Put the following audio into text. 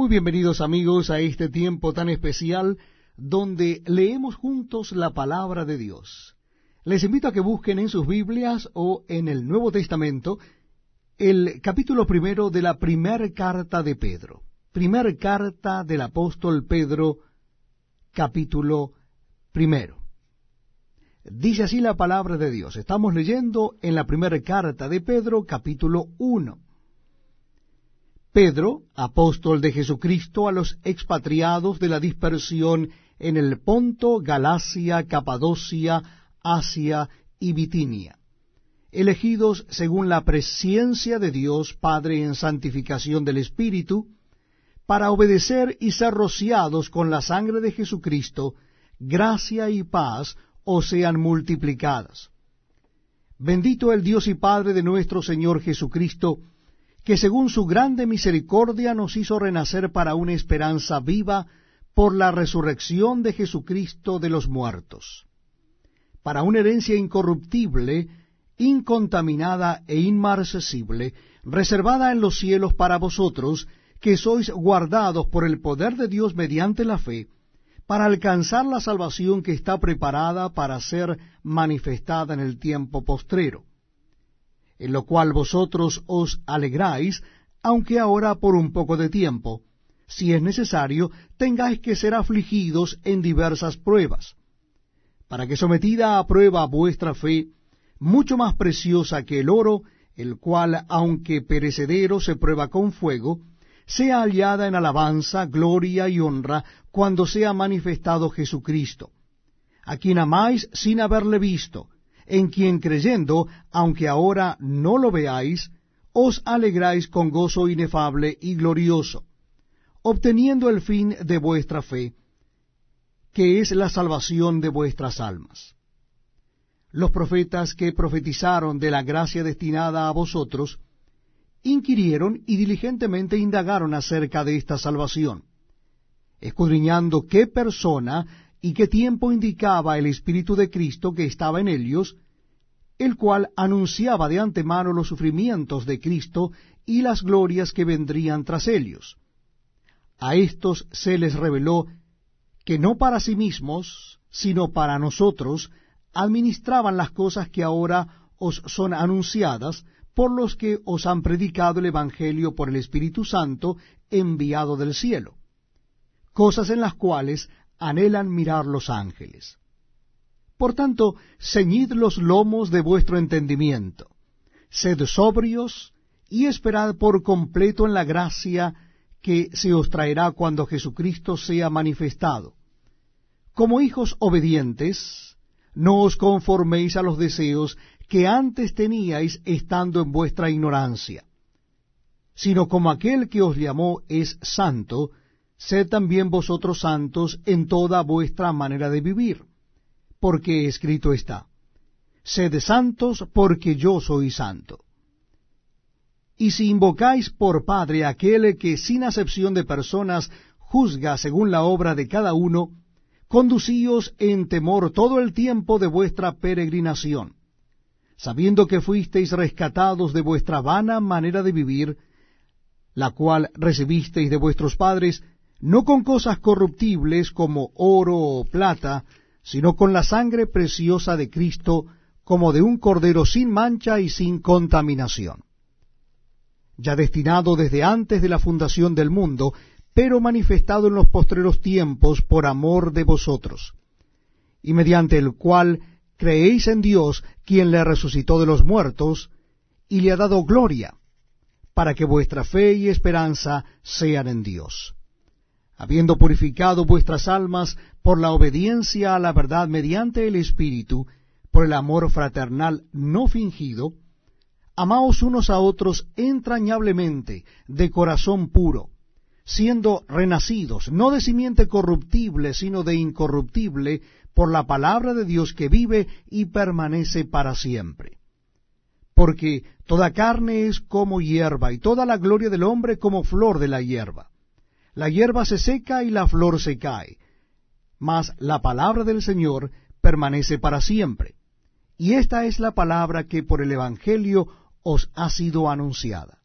Muy bienvenidos amigos a este tiempo tan especial donde leemos juntos la palabra de Dios. Les invito a que busquen en sus Biblias o en el Nuevo Testamento el capítulo primero de la primera carta de Pedro. Primer carta del apóstol Pedro, capítulo primero. Dice así la palabra de Dios. Estamos leyendo en la primera carta de Pedro, capítulo uno. Pedro, apóstol de Jesucristo, a los expatriados de la dispersión en el Ponto, Galacia, Capadocia, Asia y Bitinia, elegidos según la presciencia de Dios Padre en santificación del Espíritu, para obedecer y ser rociados con la sangre de Jesucristo, gracia y paz os sean multiplicadas. Bendito el Dios y Padre de nuestro Señor Jesucristo, que según su grande misericordia nos hizo renacer para una esperanza viva por la resurrección de Jesucristo de los muertos, para una herencia incorruptible, incontaminada e inmarcesible, reservada en los cielos para vosotros, que sois guardados por el poder de Dios mediante la fe, para alcanzar la salvación que está preparada para ser manifestada en el tiempo postrero en lo cual vosotros os alegráis, aunque ahora por un poco de tiempo, si es necesario, tengáis que ser afligidos en diversas pruebas, para que sometida a prueba vuestra fe, mucho más preciosa que el oro, el cual, aunque perecedero, se prueba con fuego, sea hallada en alabanza, gloria y honra cuando sea manifestado Jesucristo, a quien amáis sin haberle visto, en quien creyendo, aunque ahora no lo veáis, os alegráis con gozo inefable y glorioso, obteniendo el fin de vuestra fe, que es la salvación de vuestras almas. Los profetas que profetizaron de la gracia destinada a vosotros, inquirieron y diligentemente indagaron acerca de esta salvación, escudriñando qué persona y qué tiempo indicaba el Espíritu de Cristo que estaba en ellos, el cual anunciaba de antemano los sufrimientos de Cristo y las glorias que vendrían tras ellos. A éstos se les reveló que no para sí mismos, sino para nosotros, administraban las cosas que ahora os son anunciadas por los que os han predicado el Evangelio por el Espíritu Santo enviado del cielo, cosas en las cuales anhelan mirar los ángeles. Por tanto, ceñid los lomos de vuestro entendimiento, sed sobrios y esperad por completo en la gracia que se os traerá cuando Jesucristo sea manifestado. Como hijos obedientes, no os conforméis a los deseos que antes teníais estando en vuestra ignorancia, sino como aquel que os llamó es santo, sed también vosotros santos en toda vuestra manera de vivir, porque escrito está, sed santos porque yo soy santo. Y si invocáis por Padre aquel que sin acepción de personas juzga según la obra de cada uno, conducíos en temor todo el tiempo de vuestra peregrinación, sabiendo que fuisteis rescatados de vuestra vana manera de vivir, la cual recibisteis de vuestros padres, no con cosas corruptibles como oro o plata, sino con la sangre preciosa de Cristo, como de un cordero sin mancha y sin contaminación, ya destinado desde antes de la fundación del mundo, pero manifestado en los postreros tiempos por amor de vosotros, y mediante el cual creéis en Dios, quien le resucitó de los muertos, y le ha dado gloria, para que vuestra fe y esperanza sean en Dios habiendo purificado vuestras almas por la obediencia a la verdad mediante el Espíritu, por el amor fraternal no fingido, amaos unos a otros entrañablemente, de corazón puro, siendo renacidos, no de simiente corruptible, sino de incorruptible, por la palabra de Dios que vive y permanece para siempre. Porque toda carne es como hierba, y toda la gloria del hombre como flor de la hierba la hierba se seca y la flor se cae, mas la palabra del Señor permanece para siempre. Y esta es la palabra que por el Evangelio os ha sido anunciada.